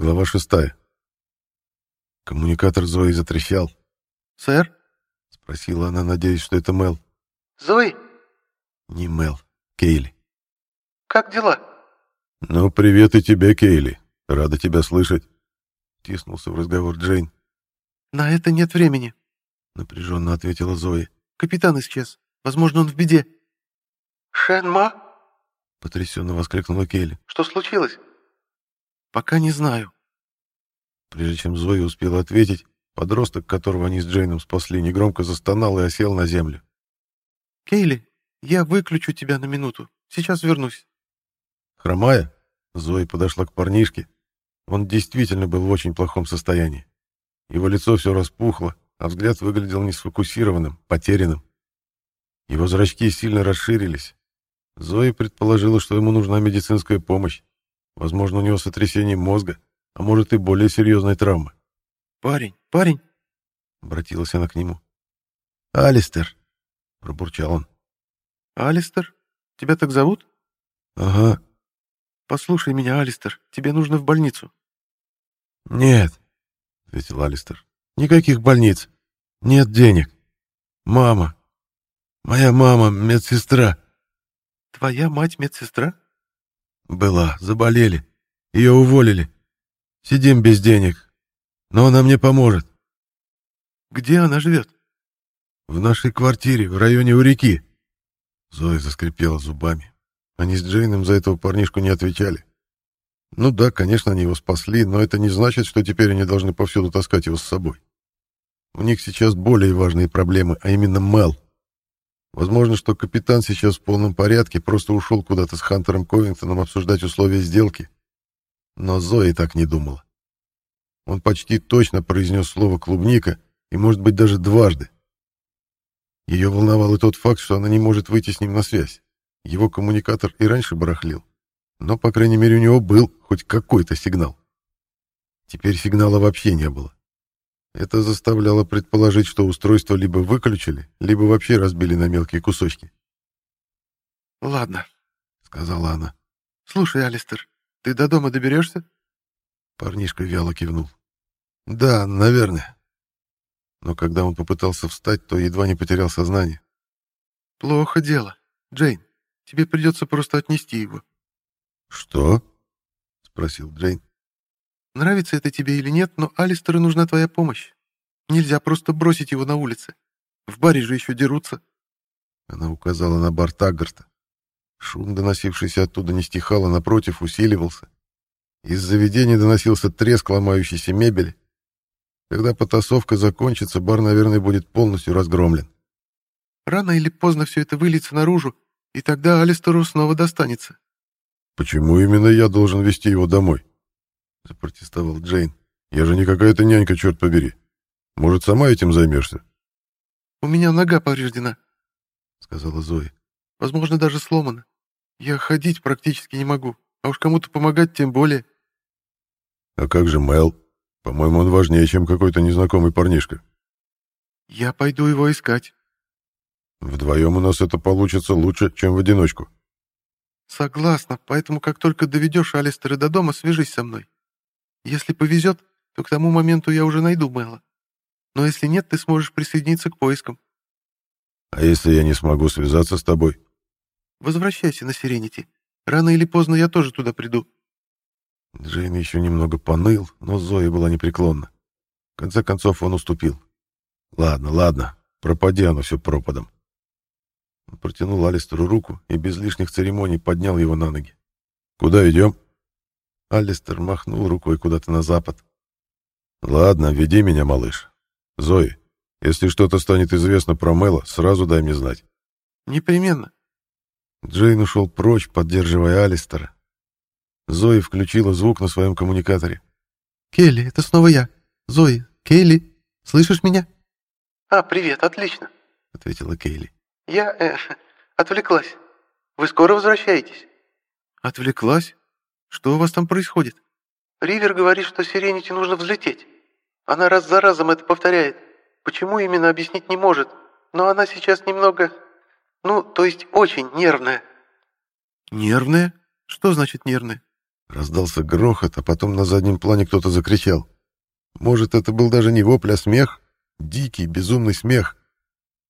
Глава шестая. Коммуникатор Зои затрещал. «Сэр?» — спросила она, надеясь, что это Мел. «Зои?» Не Мел, Кейли. «Как дела?» «Ну, привет и тебе, Кейли. Рада тебя слышать», — тиснулся в разговор Джейн. «На это нет времени», — напряженно ответила Зои. «Капитан исчез. Возможно, он в беде». «Шенма?» — потрясенно воскликнула Кейли. «Что случилось?» «Пока не знаю». Прежде чем Зоя успела ответить, подросток, которого они с Джейном спасли, негромко застонал и осел на землю. «Кейли, я выключу тебя на минуту. Сейчас вернусь». Хромая, Зоя подошла к парнишке. Он действительно был в очень плохом состоянии. Его лицо все распухло, а взгляд выглядел несфокусированным, потерянным. Его зрачки сильно расширились. Зоя предположила, что ему нужна медицинская помощь. Возможно, у него сотрясение мозга, а может и более серьезная травма. «Парень, парень!» — обратилась она к нему. «Алистер!» — пробурчал он. «Алистер? Тебя так зовут?» «Ага». «Послушай меня, Алистер, тебе нужно в больницу». «Нет», — ответил Алистер. «Никаких больниц. Нет денег. Мама. Моя мама медсестра». «Твоя мать медсестра?» «Была. Заболели. Ее уволили. Сидим без денег. Но она мне поможет». «Где она живет?» «В нашей квартире, в районе у реки». Зоя заскрипела зубами. Они с Джейном за этого парнишку не отвечали. Ну да, конечно, они его спасли, но это не значит, что теперь они должны повсюду таскать его с собой. У них сейчас более важные проблемы, а именно Мел. Возможно, что капитан сейчас в полном порядке, просто ушел куда-то с Хантером Ковингтоном обсуждать условия сделки. Но Зои так не думала. Он почти точно произнес слово «клубника» и, может быть, даже дважды. Ее волновал и тот факт, что она не может выйти с ним на связь. Его коммуникатор и раньше барахлил. Но, по крайней мере, у него был хоть какой-то сигнал. Теперь сигнала вообще не было. Это заставляло предположить, что устройство либо выключили, либо вообще разбили на мелкие кусочки. «Ладно», — сказала она. «Слушай, Алистер, ты до дома доберешься?» Парнишка вяло кивнул. «Да, наверное». Но когда он попытался встать, то едва не потерял сознание. «Плохо дело. Джейн, тебе придется просто отнести его». «Что?» — спросил Джейн. Нравится это тебе или нет, но Алистеру нужна твоя помощь. Нельзя просто бросить его на улице. В баре же еще дерутся. Она указала на бар Таггарта. Шум, доносившийся оттуда, не стихал, а напротив усиливался. Из заведения доносился треск ломающейся мебели. Когда потасовка закончится, бар, наверное, будет полностью разгромлен. Рано или поздно все это выльется наружу, и тогда Алистеру снова достанется. Почему именно я должен вести его домой? — запротестовал Джейн. «Я же не какая-то нянька, черт побери. Может, сама этим займешься?» «У меня нога повреждена», — сказала Зои. «Возможно, даже сломана. Я ходить практически не могу, а уж кому-то помогать тем более». «А как же Мэл? По-моему, он важнее, чем какой-то незнакомый парнишка». «Я пойду его искать». «Вдвоем у нас это получится лучше, чем в одиночку». «Согласна, поэтому как только доведешь Алистера до дома, свяжись со мной. Если повезет, то к тому моменту я уже найду Мэла. Но если нет, ты сможешь присоединиться к поискам. А если я не смогу связаться с тобой? Возвращайся на Сиренити. Рано или поздно я тоже туда приду. Джейн еще немного поныл, но Зоя была непреклонна. В конце концов он уступил. Ладно, ладно, пропади оно все пропадом. Он протянул Алистеру руку и без лишних церемоний поднял его на ноги. «Куда идем?» Алистер махнул рукой куда-то на запад. «Ладно, веди меня, малыш. Зои, если что-то станет известно про Мэла, сразу дай мне знать». «Непременно». Джейн ушел прочь, поддерживая Алистера. Зои включила звук на своем коммуникаторе. «Келли, это снова я. Зои, Кейли, слышишь меня?» «А, привет, отлично», — ответила Кейли. «Я, э, отвлеклась. Вы скоро возвращаетесь?» «Отвлеклась? Что у вас там происходит? Ривер говорит, что Сиренити нужно взлететь. Она раз за разом это повторяет. Почему именно объяснить не может. Но она сейчас немного... Ну, то есть очень нервная. Нервная? Что значит нервная? Раздался грохот, а потом на заднем плане кто-то закричал. Может, это был даже не вопль, а смех? Дикий, безумный смех.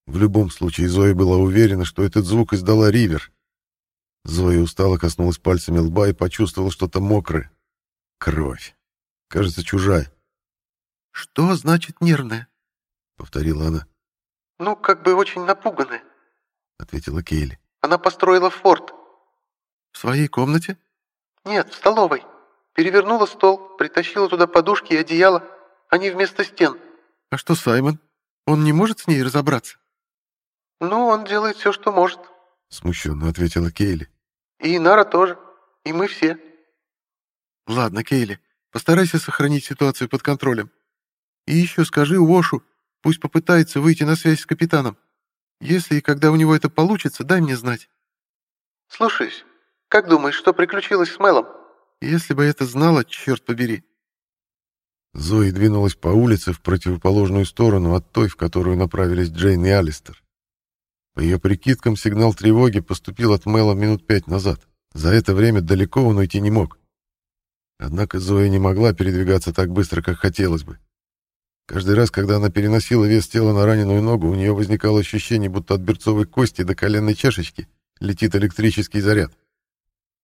В любом случае, Зоя была уверена, что этот звук издала Ривер. Зоя устало коснулась пальцами лба и почувствовала что-то мокрое. Кровь. Кажется, чужая. «Что значит нервная?» — повторила она. «Ну, как бы очень напуганная», — ответила Кейли. «Она построила форт». «В своей комнате?» «Нет, в столовой. Перевернула стол, притащила туда подушки и одеяло. Они вместо стен». «А что Саймон? Он не может с ней разобраться?» «Ну, он делает все, что может», — смущенно ответила Кейли. «И Нара тоже. И мы все». «Ладно, Кейли, постарайся сохранить ситуацию под контролем. И еще скажи Уошу, пусть попытается выйти на связь с капитаном. Если и когда у него это получится, дай мне знать». «Слушаюсь. Как думаешь, что приключилось с Мелом?» «Если бы я это знала, черт побери». Зои двинулась по улице в противоположную сторону от той, в которую направились Джейн и Алистер. По ее прикидкам, сигнал тревоги поступил от Мэла минут пять назад. За это время далеко он уйти не мог. Однако Зоя не могла передвигаться так быстро, как хотелось бы. Каждый раз, когда она переносила вес тела на раненую ногу, у нее возникало ощущение, будто от берцовой кости до коленной чашечки летит электрический заряд.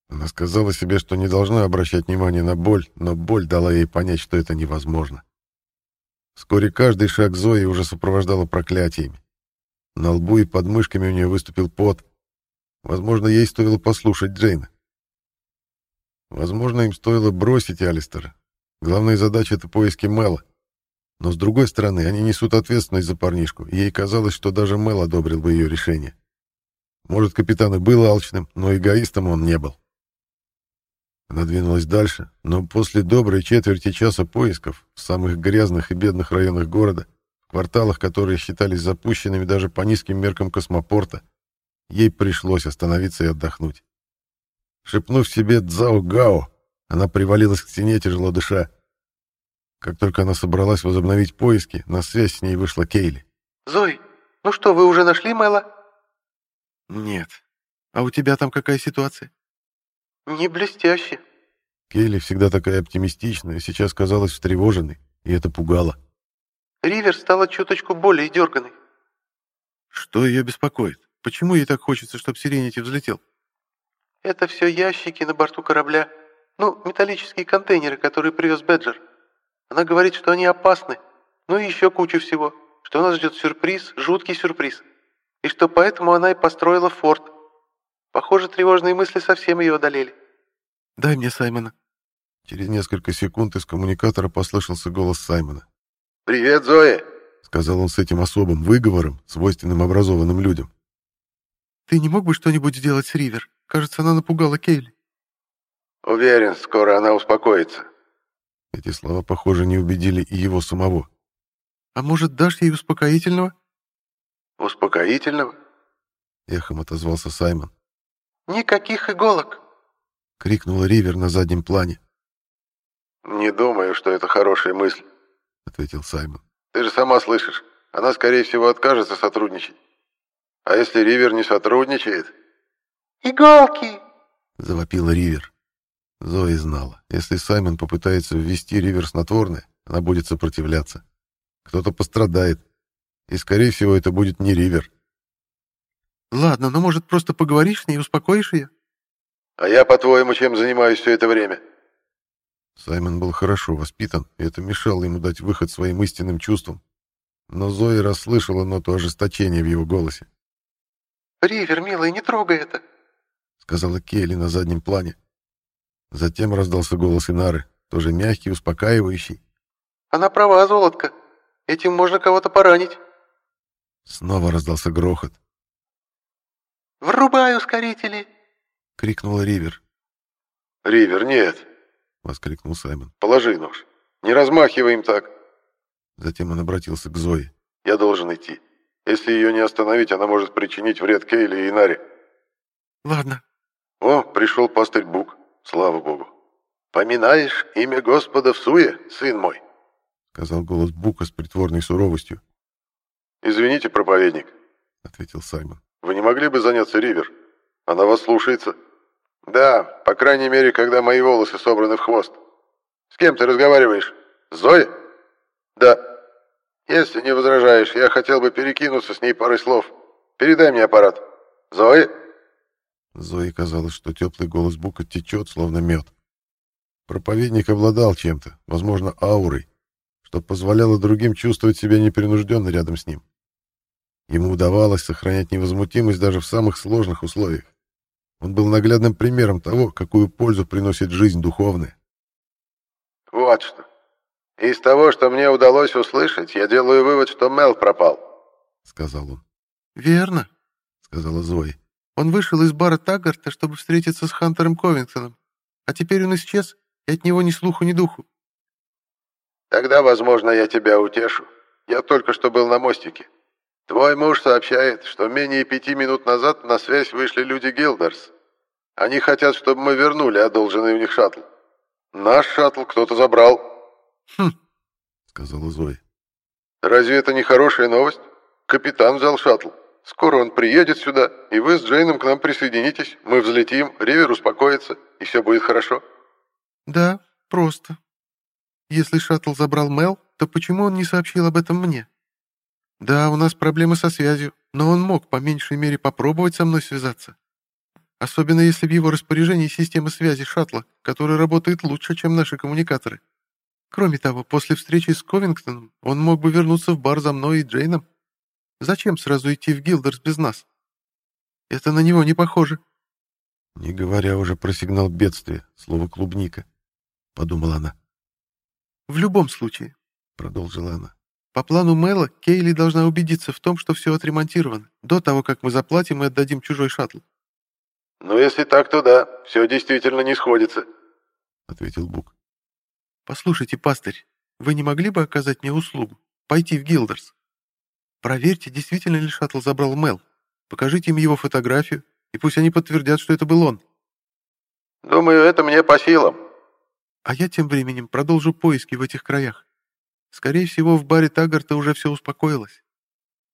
Она сказала себе, что не должна обращать внимание на боль, но боль дала ей понять, что это невозможно. Вскоре каждый шаг Зои уже сопровождало проклятиями. На лбу и под мышками у нее выступил пот. Возможно, ей стоило послушать Джейна. Возможно, им стоило бросить Алистера. Главная задача — это поиски Мэла. Но, с другой стороны, они несут ответственность за парнишку, и ей казалось, что даже Мэл одобрил бы ее решение. Может, капитан и был алчным, но эгоистом он не был. Она двинулась дальше, но после доброй четверти часа поисков в самых грязных и бедных районах города, в кварталах, которые считались запущенными даже по низким меркам космопорта, ей пришлось остановиться и отдохнуть. Шепнув себе «Дзао Гао», она привалилась к стене, тяжело дыша. Как только она собралась возобновить поиски, на связь с ней вышла Кейли. «Зой, ну что, вы уже нашли Мэла?» «Нет. А у тебя там какая ситуация?» «Не блестяще». Кейли всегда такая оптимистичная, сейчас казалась встревоженной, и это пугало. «Ривер стала чуточку более дерганой». «Что ее беспокоит? Почему ей так хочется, чтобы Сиренити взлетел?» «Это все ящики на борту корабля. Ну, металлические контейнеры, которые привез Беджер. Она говорит, что они опасны. Ну и еще кучу всего. Что нас ждет сюрприз, жуткий сюрприз. И что поэтому она и построила форт. Похоже, тревожные мысли совсем ее одолели. «Дай мне Саймона». Через несколько секунд из коммуникатора послышался голос Саймона. «Привет, Зоя!» — сказал он с этим особым выговором, свойственным образованным людям. «Ты не мог бы что-нибудь сделать с Ривер? Кажется, она напугала Кейли». «Уверен, скоро она успокоится. Эти слова, похоже, не убедили и его самого. «А может, дашь ей успокоительного?» «Успокоительного?» Эхом отозвался Саймон. «Никаких иголок!» — крикнула Ривер на заднем плане. «Не думаю, что это хорошая мысль», — ответил Саймон. «Ты же сама слышишь, она, скорее всего, откажется сотрудничать. А если Ривер не сотрудничает...» «Иголки!» — завопила Ривер. Зои знала, если Саймон попытается ввести Ривер снотворное, она будет сопротивляться. Кто-то пострадает. И, скорее всего, это будет не Ривер. «Ладно, но, может, просто поговоришь с ней и успокоишь ее?» «А я, по-твоему, чем занимаюсь все это время?» Саймон был хорошо воспитан, и это мешало ему дать выход своим истинным чувствам. Но Зои расслышала ноту ожесточения в его голосе. «Ривер, милый, не трогай это!» — сказала Кейли на заднем плане. Затем раздался голос Инары, тоже мягкий, успокаивающий. «Она права, золотка. Этим можно кого-то поранить». Снова раздался грохот. «Врубай ускорители!» — крикнула Ривер. «Ривер, нет!» — воскликнул Саймон. «Положи нож. Не размахивай им так!» Затем он обратился к Зое. «Я должен идти. Если ее не остановить, она может причинить вред Кейли и Инаре». «Ладно». «О, пришел пастырь Бук. Слава Богу. Поминаешь имя Господа в суе, сын мой? Сказал голос Бука с притворной суровостью. Извините, проповедник, ответил Саймон. Вы не могли бы заняться Ривер? Она вас слушается. Да, по крайней мере, когда мои волосы собраны в хвост. С кем ты разговариваешь? С Зоей? Да. Если не возражаешь, я хотел бы перекинуться с ней парой слов. Передай мне аппарат. Зои? Зои казалось, что теплый голос Бука течет, словно мед. Проповедник обладал чем-то, возможно, аурой, что позволяло другим чувствовать себя непринужденно рядом с ним. Ему удавалось сохранять невозмутимость даже в самых сложных условиях. Он был наглядным примером того, какую пользу приносит жизнь духовная. «Вот что. Из того, что мне удалось услышать, я делаю вывод, что Мел пропал», — сказал он. «Верно», — сказала Зои. «Он вышел из бара Таггарта, чтобы встретиться с Хантером Ковингтоном, а теперь он исчез, и от него ни слуху, ни духу». «Тогда, возможно, я тебя утешу. Я только что был на мостике. Твой муж сообщает, что менее пяти минут назад на связь вышли люди Гилдерс. Они хотят, чтобы мы вернули одолженный у них шаттл. Наш шаттл кто-то забрал. Хм, сказала Зоя. Разве это не хорошая новость? Капитан взял шаттл. Скоро он приедет сюда, и вы с Джейном к нам присоединитесь. Мы взлетим, Ривер успокоится, и все будет хорошо. Да, просто. Если шаттл забрал Мел, то почему он не сообщил об этом мне? «Да, у нас проблемы со связью, но он мог, по меньшей мере, попробовать со мной связаться. Особенно если в его распоряжении система связи шаттла, которая работает лучше, чем наши коммуникаторы. Кроме того, после встречи с Ковингтоном он мог бы вернуться в бар за мной и Джейном. Зачем сразу идти в Гилдерс без нас? Это на него не похоже». «Не говоря уже про сигнал бедствия, слово «клубника», — подумала она. «В любом случае», — продолжила она, по плану Мэла, Кейли должна убедиться в том, что все отремонтировано, до того, как мы заплатим и отдадим чужой шаттл. «Ну, если так, то да, все действительно не сходится», — ответил Бук. «Послушайте, пастырь, вы не могли бы оказать мне услугу? Пойти в Гилдерс? Проверьте, действительно ли шаттл забрал Мэл. Покажите им его фотографию, и пусть они подтвердят, что это был он». «Думаю, это мне по силам». «А я тем временем продолжу поиски в этих краях. Скорее всего, в баре Таггарта уже все успокоилось.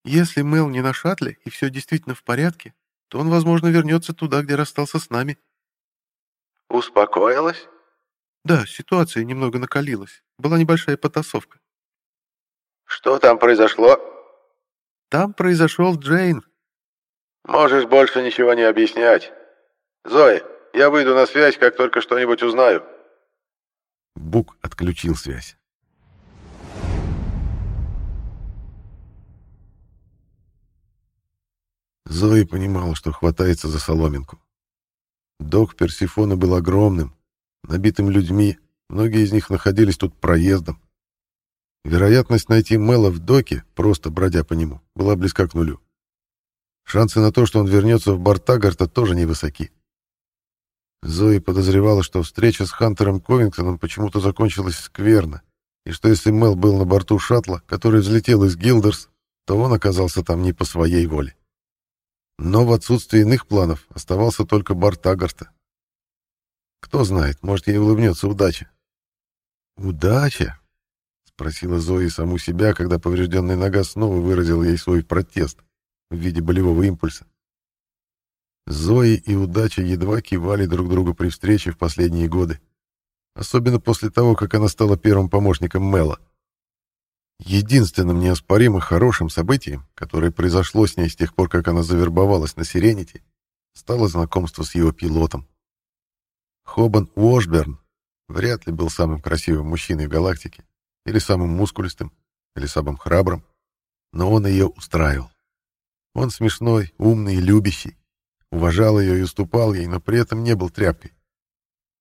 Если Мел не на шаттле и все действительно в порядке, то он, возможно, вернется туда, где расстался с нами. Успокоилась? Да, ситуация немного накалилась. Была небольшая потасовка. Что там произошло? Там произошел Джейн. Можешь больше ничего не объяснять. Зои, я выйду на связь, как только что-нибудь узнаю. Бук отключил связь. Зои понимала, что хватается за соломинку. Док Персифона был огромным, набитым людьми, многие из них находились тут проездом. Вероятность найти Мэла в доке, просто бродя по нему, была близка к нулю. Шансы на то, что он вернется в борт Тагарта, тоже невысоки. Зои подозревала, что встреча с Хантером Ковингтоном почему-то закончилась скверно, и что если Мэл был на борту шаттла, который взлетел из Гилдерс, то он оказался там не по своей воле. Но в отсутствии иных планов оставался только борт Агарта. Кто знает, может, ей улыбнется удача. «Удача?» — спросила Зои саму себя, когда поврежденная нога снова выразила ей свой протест в виде болевого импульса. Зои и удача едва кивали друг другу при встрече в последние годы, особенно после того, как она стала первым помощником Мэла. Единственным неоспоримо хорошим событием, которое произошло с ней с тех пор, как она завербовалась на Сиренити, стало знакомство с его пилотом. Хобан Уошберн вряд ли был самым красивым мужчиной в галактике, или самым мускулистым, или самым храбрым, но он ее устраивал. Он смешной, умный и любящий, уважал ее и уступал ей, но при этом не был тряпкой.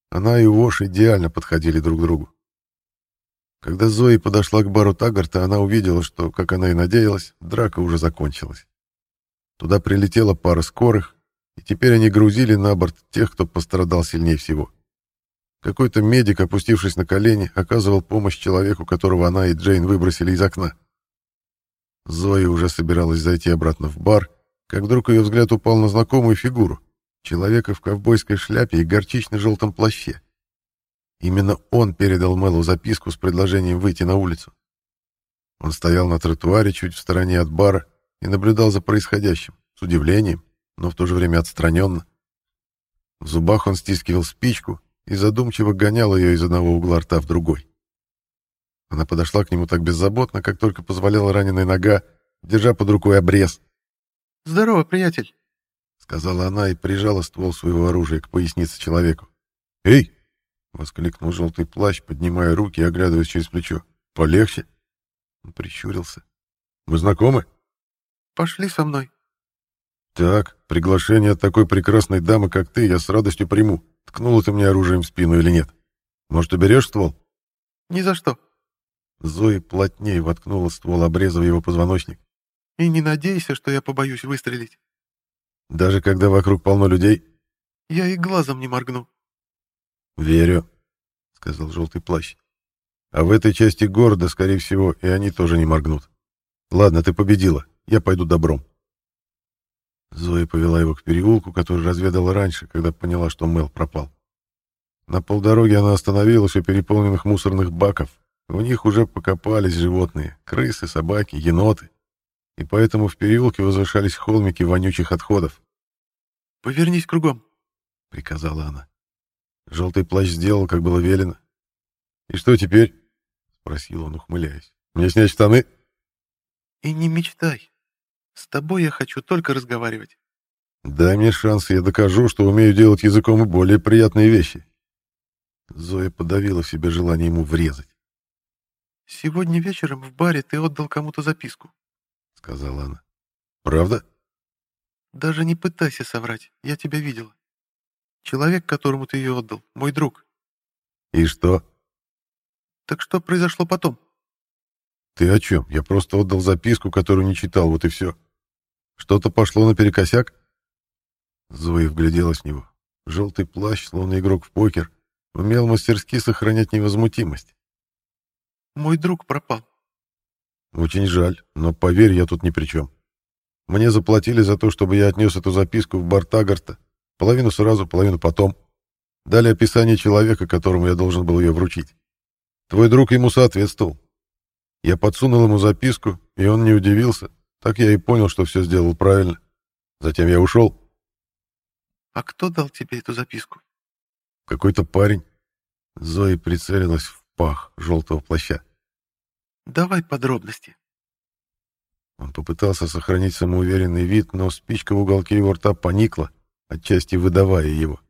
Она и Уош идеально подходили друг другу. Когда Зои подошла к бару Тагарта, она увидела, что, как она и надеялась, драка уже закончилась. Туда прилетела пара скорых, и теперь они грузили на борт тех, кто пострадал сильнее всего. Какой-то медик, опустившись на колени, оказывал помощь человеку, которого она и Джейн выбросили из окна. Зоя уже собиралась зайти обратно в бар, как вдруг ее взгляд упал на знакомую фигуру, человека в ковбойской шляпе и горчично-желтом плаще. Именно он передал Мэлу записку с предложением выйти на улицу. Он стоял на тротуаре чуть в стороне от бара и наблюдал за происходящим, с удивлением, но в то же время отстраненно. В зубах он стискивал спичку и задумчиво гонял ее из одного угла рта в другой. Она подошла к нему так беззаботно, как только позволяла раненая нога, держа под рукой обрез. «Здорово, приятель!» — сказала она и прижала ствол своего оружия к пояснице человеку. «Эй!» — воскликнул желтый плащ, поднимая руки и оглядываясь через плечо. «Полегче!» Он прищурился. «Мы знакомы?» «Пошли со мной». «Так, приглашение от такой прекрасной дамы, как ты, я с радостью приму. Ткнула ты мне оружием в спину или нет? Может, уберешь ствол?» «Ни за что». Зои плотнее воткнула ствол обреза в его позвоночник. «И не надейся, что я побоюсь выстрелить». «Даже когда вокруг полно людей?» «Я и глазом не моргну». «Верю», — сказал желтый плащ. «А в этой части города, скорее всего, и они тоже не моргнут. Ладно, ты победила. Я пойду добром». Зоя повела его к переулку, который разведала раньше, когда поняла, что Мел пропал. На полдороги она остановилась у переполненных мусорных баков. В них уже покопались животные — крысы, собаки, еноты. И поэтому в переулке возвышались холмики вонючих отходов. «Повернись кругом», — приказала она. Желтый плащ сделал, как было велено. «И что теперь?» — спросил он, ухмыляясь. «Мне снять штаны?» «И не мечтай. С тобой я хочу только разговаривать». «Дай мне шанс, я докажу, что умею делать языком и более приятные вещи». Зоя подавила в себе желание ему врезать. «Сегодня вечером в баре ты отдал кому-то записку», — сказала она. «Правда?» «Даже не пытайся соврать, я тебя видела. Человек, которому ты ее отдал, мой друг». «И что?» «Так что произошло потом?» «Ты о чем? Я просто отдал записку, которую не читал, вот и все. Что-то пошло наперекосяк?» Зоя вгляделась в него. Желтый плащ, словно игрок в покер, умел мастерски сохранять невозмутимость. «Мой друг пропал». «Очень жаль, но поверь, я тут ни при чем. Мне заплатили за то, чтобы я отнес эту записку в бар Тагарта. Половину сразу, половину потом. Дали описание человека, которому я должен был ее вручить. Твой друг ему соответствовал. Я подсунул ему записку, и он не удивился. Так я и понял, что все сделал правильно. Затем я ушел. «А кто дал тебе эту записку?» «Какой-то парень». Зои прицелилась в пах желтого плаща. «Давай подробности». Он попытался сохранить самоуверенный вид, но спичка в уголке его рта поникла, отчасти выдавая его.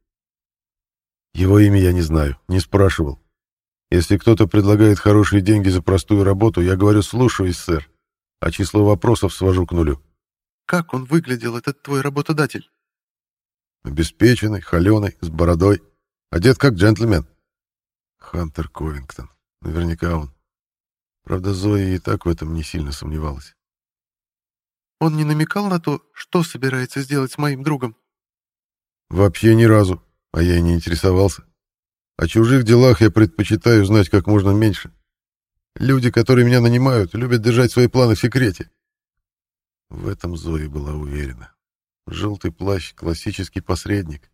Его имя я не знаю, не спрашивал. Если кто-то предлагает хорошие деньги за простую работу, я говорю «слушаюсь, сэр», а число вопросов свожу к нулю. «Как он выглядел, этот твой работодатель?» Обеспеченный, холеный, с бородой, одет как джентльмен. Хантер Ковингтон. Наверняка он. Правда, Зоя и так в этом не сильно сомневалась. Он не намекал на то, что собирается сделать с моим другом? Вообще ни разу, а я и не интересовался. О чужих делах я предпочитаю знать как можно меньше. Люди, которые меня нанимают, любят держать свои планы в секрете. В этом Зоя была уверена. Желтый плащ — классический посредник.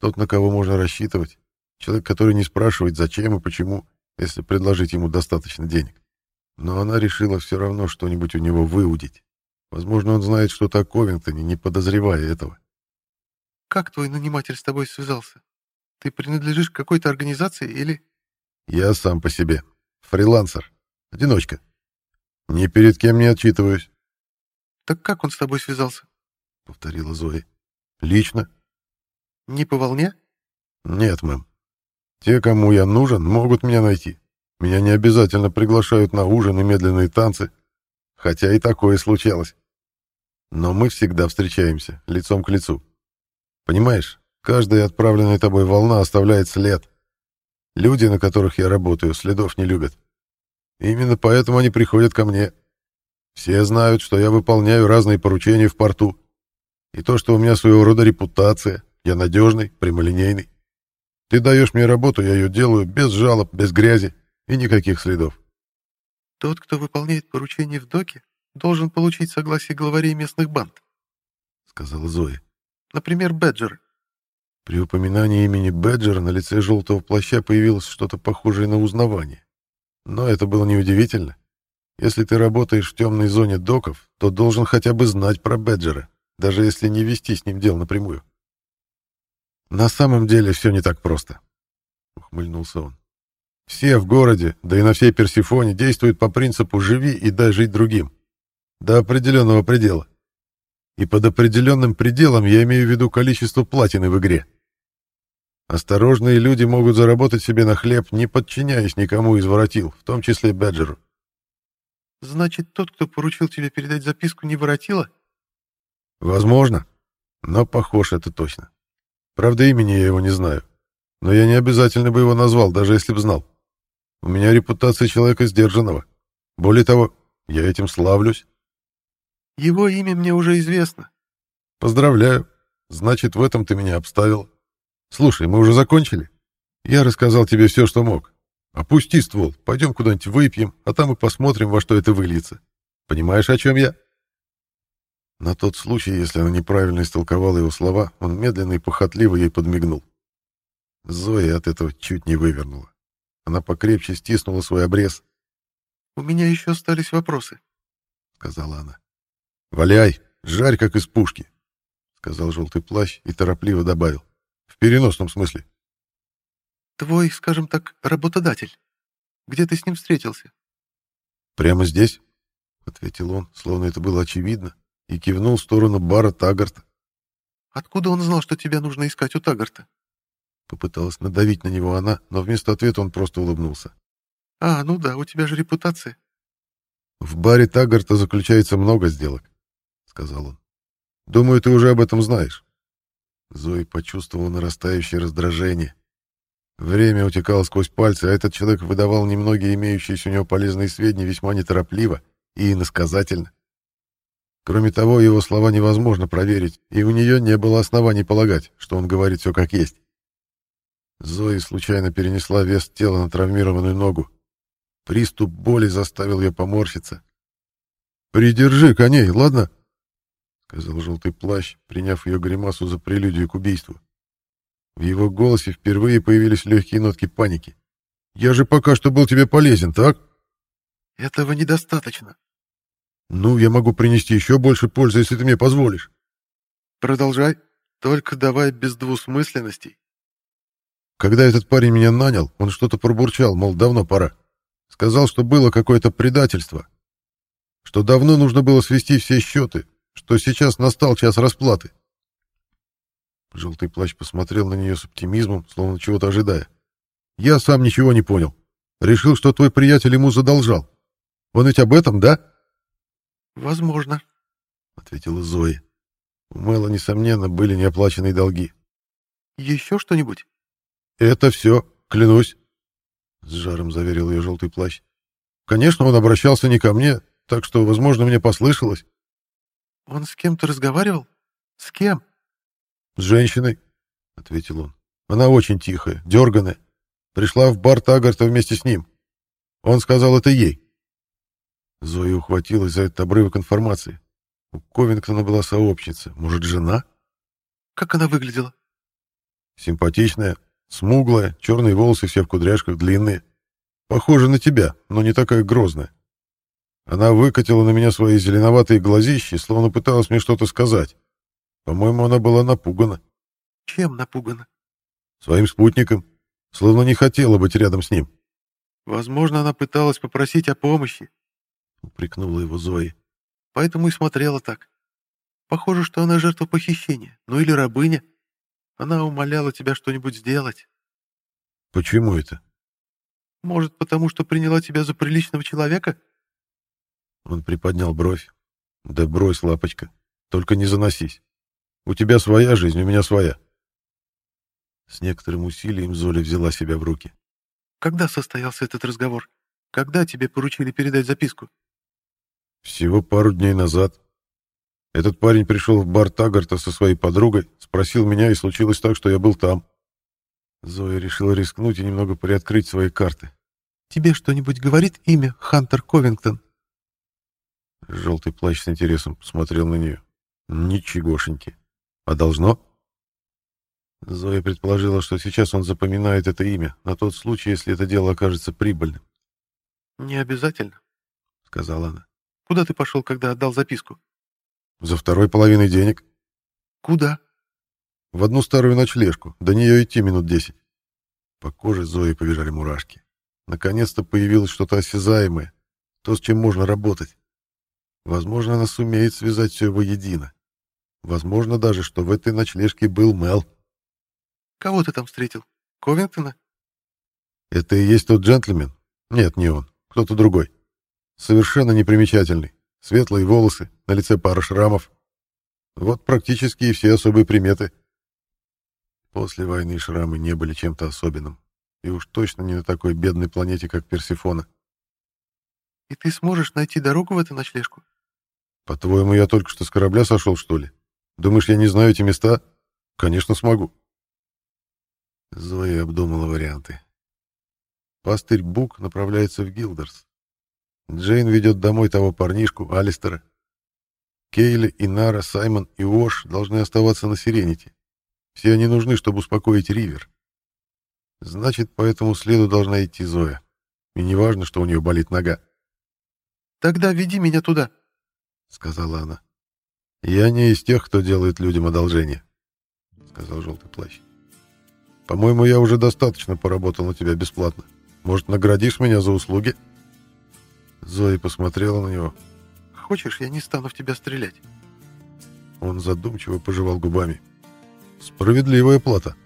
Тот, на кого можно рассчитывать. Человек, который не спрашивает, зачем и почему, если предложить ему достаточно денег. Но она решила все равно что-нибудь у него выудить. Возможно, он знает что-то о Ковингтоне, не подозревая этого. «Как твой наниматель с тобой связался? Ты принадлежишь какой-то организации или...» «Я сам по себе. Фрилансер. Одиночка. Ни перед кем не отчитываюсь». «Так как он с тобой связался?» — повторила Зоя. «Лично». «Не по волне?» «Нет, мэм. Те, кому я нужен, могут меня найти. Меня не обязательно приглашают на ужин и медленные танцы, хотя и такое случалось. Но мы всегда встречаемся, лицом к лицу. Понимаешь, каждая отправленная тобой волна оставляет след. Люди, на которых я работаю, следов не любят. Именно поэтому они приходят ко мне. Все знают, что я выполняю разные поручения в порту. И то, что у меня своего рода репутация, я надежный, прямолинейный. Ты даешь мне работу, я ее делаю без жалоб, без грязи и никаких следов. Тот, кто выполняет поручение в доке, должен получить согласие главарей местных банд, сказала Зоя. Например, Бэджер. При упоминании имени Бэджера на лице желтого плаща появилось что-то похожее на узнавание. Но это было неудивительно. Если ты работаешь в темной зоне доков, то должен хотя бы знать про Бэджера, даже если не вести с ним дел напрямую. На самом деле все не так просто, ухмыльнулся он. Все в городе, да и на всей Персифоне действуют по принципу «живи и дай жить другим». До определенного предела. И под определенным пределом я имею в виду количество платины в игре. Осторожные люди могут заработать себе на хлеб, не подчиняясь никому из воротил, в том числе Бэджеру. «Значит, тот, кто поручил тебе передать записку, не воротила?» «Возможно, но похож это точно. Правда, имени я его не знаю, но я не обязательно бы его назвал, даже если б знал. У меня репутация человека сдержанного. Более того, я этим славлюсь. Его имя мне уже известно. Поздравляю. Значит, в этом ты меня обставил. Слушай, мы уже закончили? Я рассказал тебе все, что мог. Опусти ствол, пойдем куда-нибудь выпьем, а там и посмотрим, во что это выльется. Понимаешь, о чем я? На тот случай, если она неправильно истолковала его слова, он медленно и похотливо ей подмигнул. Зоя от этого чуть не вывернула. Она покрепче стиснула свой обрез. «У меня еще остались вопросы», — сказала она. «Валяй, жарь, как из пушки», — сказал желтый плащ и торопливо добавил. «В переносном смысле». «Твой, скажем так, работодатель. Где ты с ним встретился?» «Прямо здесь», — ответил он, словно это было очевидно, и кивнул в сторону бара Тагарта. «Откуда он знал, что тебя нужно искать у Тагарта?» Попыталась надавить на него она, но вместо ответа он просто улыбнулся. «А, ну да, у тебя же репутация». «В баре Таггарта заключается много сделок», — сказал он. «Думаю, ты уже об этом знаешь». Зои почувствовала нарастающее раздражение. Время утекало сквозь пальцы, а этот человек выдавал немногие имеющиеся у него полезные сведения весьма неторопливо и иносказательно. Кроме того, его слова невозможно проверить, и у нее не было оснований полагать, что он говорит все как есть. Зои случайно перенесла вес тела на травмированную ногу. Приступ боли заставил ее поморщиться. «Придержи коней, ладно?» — сказал желтый плащ, приняв ее гримасу за прелюдию к убийству. В его голосе впервые появились легкие нотки паники. «Я же пока что был тебе полезен, так?» «Этого недостаточно». «Ну, я могу принести еще больше пользы, если ты мне позволишь». «Продолжай, только давай без двусмысленностей». Когда этот парень меня нанял, он что-то пробурчал, мол, давно пора. Сказал, что было какое-то предательство, что давно нужно было свести все счеты, что сейчас настал час расплаты. Желтый плащ посмотрел на нее с оптимизмом, словно чего-то ожидая. «Я сам ничего не понял. Решил, что твой приятель ему задолжал. Он ведь об этом, да?» «Возможно», — ответила Зоя. У Мэла, несомненно, были неоплаченные долги. «Еще что-нибудь?» «Это все, клянусь», — с жаром заверил ее желтый плащ. «Конечно, он обращался не ко мне, так что, возможно, мне послышалось». «Он с кем-то разговаривал? С кем?» «С женщиной», — ответил он. «Она очень тихая, дерганая. Пришла в бар Тагарта вместе с ним. Он сказал это ей». Зоя ухватилась за этот обрывок информации. У Ковингтона была сообщница. Может, жена? «Как она выглядела?» «Симпатичная, Смуглая, черные волосы все в кудряшках, длинные. Похожа на тебя, но не такая грозная. Она выкатила на меня свои зеленоватые глазищи, словно пыталась мне что-то сказать. По-моему, она была напугана. Чем напугана? Своим спутником. Словно не хотела быть рядом с ним. Возможно, она пыталась попросить о помощи. Упрекнула его Зои. Поэтому и смотрела так. Похоже, что она жертва похищения. Ну или рабыня. Она умоляла тебя что-нибудь сделать. Почему это? Может, потому что приняла тебя за приличного человека? Он приподнял бровь. Да брось, лапочка. Только не заносись. У тебя своя жизнь, у меня своя. С некоторым усилием Золя взяла себя в руки. Когда состоялся этот разговор? Когда тебе поручили передать записку? Всего пару дней назад. Этот парень пришел в бар Тагарта со своей подругой, спросил меня, и случилось так, что я был там. Зоя решила рискнуть и немного приоткрыть свои карты. «Тебе что-нибудь говорит имя Хантер Ковингтон?» Желтый плащ с интересом посмотрел на нее. «Ничегошеньки. А должно?» Зоя предположила, что сейчас он запоминает это имя, на тот случай, если это дело окажется прибыльным. «Не обязательно», — сказала она. «Куда ты пошел, когда отдал записку?» За второй половиной денег. Куда? В одну старую ночлежку. До нее идти минут десять. По коже Зои побежали мурашки. Наконец-то появилось что-то осязаемое. То, с чем можно работать. Возможно, она сумеет связать все воедино. Возможно даже, что в этой ночлежке был Мел. «Кого ты там встретил? Ковингтона?» «Это и есть тот джентльмен? Нет, не он. Кто-то другой. Совершенно непримечательный. Светлые волосы, на лице пара шрамов. Вот практически и все особые приметы. После войны шрамы не были чем-то особенным. И уж точно не на такой бедной планете, как Персифона. «И ты сможешь найти дорогу в эту ночлежку?» По-твоему, я только что с корабля сошел, что ли? Думаешь, я не знаю эти места? Конечно, смогу. Зоя обдумала варианты. Пастырь Бук направляется в Гилдерс. Джейн ведет домой того парнишку, Алистера. Кейли, Инара, Саймон и Ош должны оставаться на Сирените. Все они нужны, чтобы успокоить Ривер. Значит, по этому следу должна идти Зоя. И не важно, что у нее болит нога. «Тогда веди меня туда», — сказала она. «Я не из тех, кто делает людям одолжение», — сказал желтый плащ. «По-моему, я уже достаточно поработал на тебя бесплатно. Может, наградишь меня за услуги?» Зоя посмотрела на него. «Хочешь, я не стану в тебя стрелять?» Он задумчиво пожевал губами. «Справедливая плата».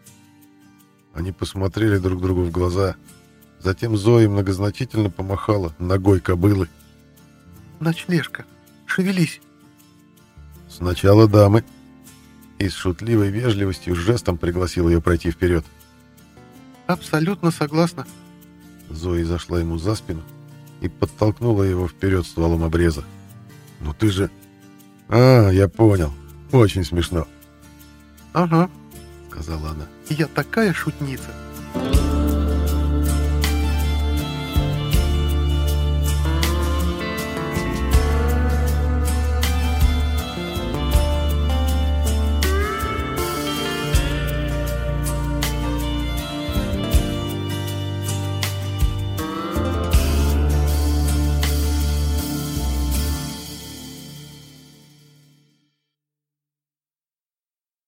Они посмотрели друг другу в глаза. Затем Зоя многозначительно помахала ногой кобылы. «Ночлежка», Шевелись!» «Сначала дамы!» И с шутливой вежливостью жестом пригласил ее пройти вперед. «Абсолютно согласна!» Зои зашла ему за спину и подтолкнула его вперед стволом обреза. «Ну ты же...» «А, я понял. Очень смешно». «Ага», — сказала она. «Я такая шутница!»